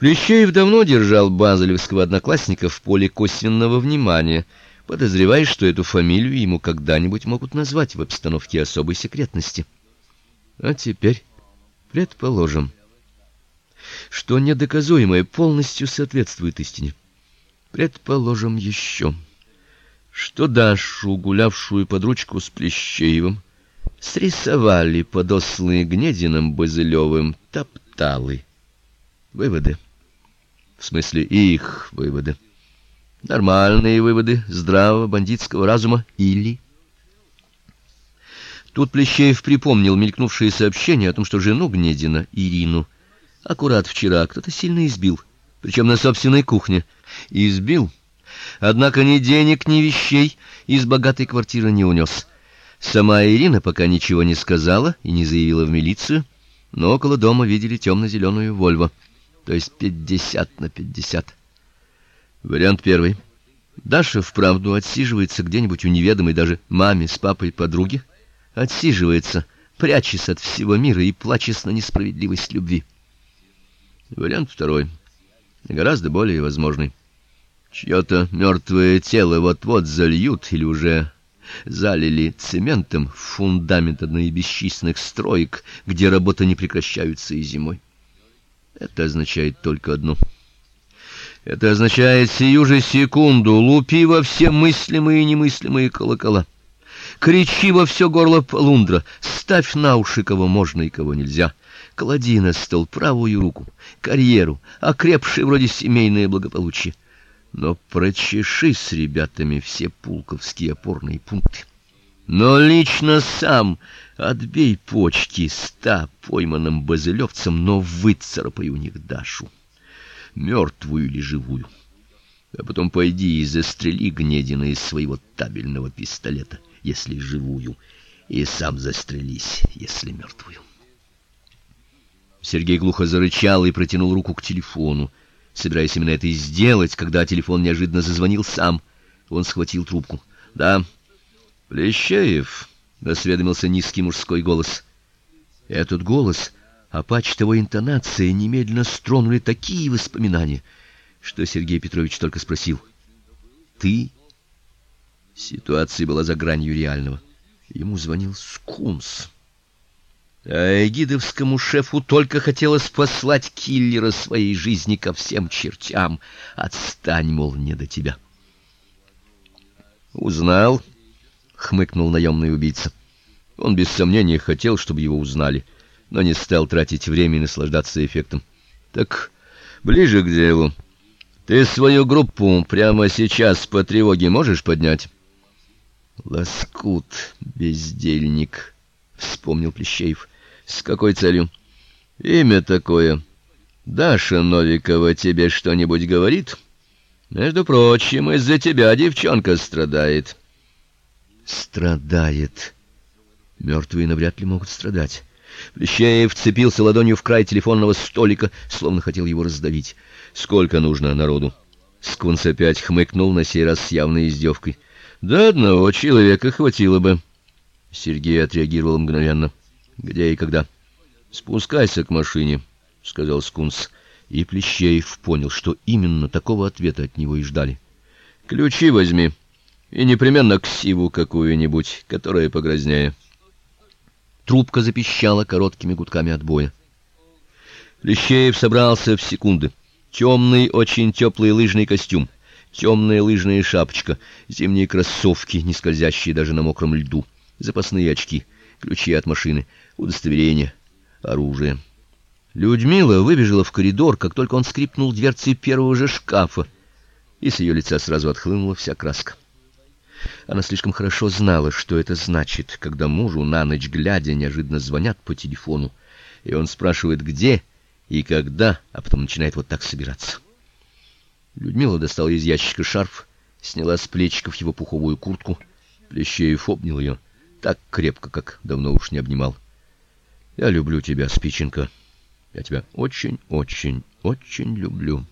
Плещеев давно держал базелевского одноклассника в поле косвенного внимания, подозревая, что эту фамилию ему когда-нибудь могут назвать в обстановке особой секретности. А теперь предположим, что недоказуемое полностью соответствует истине. Предположим еще, что Дашу, гулявшую под ручку с Плещеевым, срисовали подосланные Гнединым Базылевым топталы. Выводы. В смысле их выводы. Нормальные выводы здравого бандитского разума или Тут Плещеев припомнил мелькнувшее сообщение о том, что жену Гнедина, Ирину, аккурат вчера кто-то сильно избил, причем на собственной кухне. Избил. Однако ни денег, ни вещей из богатой квартиры не унес. Сама Ирина пока ничего не сказала и не заявила в милицию, но около дома видели темно зеленую Вольво, то есть пятьдесят на пятьдесят. Вариант первый. Даша вправду отсиживается где-нибудь у неведомой даже маме с папой подруги, отсиживается, прячется от всего мира и плачет на несправедливость любви. Вариант второй, гораздо более возможный. Чье-то мертвое тело вот-вот зальют или уже залили цементом фундамент одной из бесчисленных строек, где работы не прекращаются и зимой. Это означает только одно. Это означает сию же секунду лупи во все мыслимые и немыслимые колокола. Кричи во все горло полундра, ставь на уши кого можно и кого нельзя. Клади на стол правую руку, карьеру, окрепшее вроде семейное благополучие но прочеши с ребятами все пулковские опорные пункты. Но лично сам отбей почки ста пойманным базелевцам, но выцарапай у них Дашу, мертвую или живую. А потом пойди и застрели Гнедина из своего табельного пистолета, если живую, и сам застрелись, если мертвую. Сергей глухо зарычал и протянул руку к телефону собираясь именно это и сделать, когда телефон неожиданно зазвонил сам. Он схватил трубку. "Да. Плещеев", осведомился низкий мужской голос. Этот голос, а почтовая интонация немедленно стронули такие воспоминания, что Сергей Петрович только спросил: "Ты?" Ситуация была за гранью реального. Ему звонил Скунс. А эгидовскому шефу только хотелось послать киллера своей жизни ко всем чертям. Отстань, мол, не до тебя. Узнал, хмыкнул наемный убийца. Он без сомнения хотел, чтобы его узнали, но не стал тратить время и наслаждаться эффектом. Так ближе к делу. Ты свою группу прямо сейчас по тревоге можешь поднять? Лоскут, бездельник, вспомнил Плещеев. С какой целью? Имя такое. Даша Новикова тебе что-нибудь говорит? Между прочим, из-за тебя девчонка страдает. Страдает. Мертвые навряд ли могут страдать. Плещеев вцепился ладонью в край телефонного столика, словно хотел его раздавить. Сколько нужно народу? Скунс опять хмыкнул на сей раз с явной издевкой. Да одного человека хватило бы. Сергей отреагировал мгновенно. Где и когда? Спускайся к машине, сказал Скунс, и Плещеев понял, что именно такого ответа от него и ждали. Ключи возьми и непременно ксиву какую-нибудь, которая погрознее. Трубка запищала короткими гудками отбоя. Плещеев собрался в секунды. Темный, очень теплый лыжный костюм, темная лыжная шапочка, зимние кроссовки, не скользящие даже на мокром льду, запасные очки, ключи от машины — удостоверение, оружие. Людмила выбежала в коридор, как только он скрипнул дверцей первого же шкафа, и с ее лица сразу отхлынула вся краска. Она слишком хорошо знала, что это значит, когда мужу на ночь глядя неожиданно звонят по телефону, и он спрашивает, где и когда, а потом начинает вот так собираться. Людмила достала из ящика шарф, сняла с плечиков его пуховую куртку, Плещеев обнял ее так крепко, как давно уж не обнимал. Я люблю тебя, Спиченко. Я тебя очень, очень, очень люблю.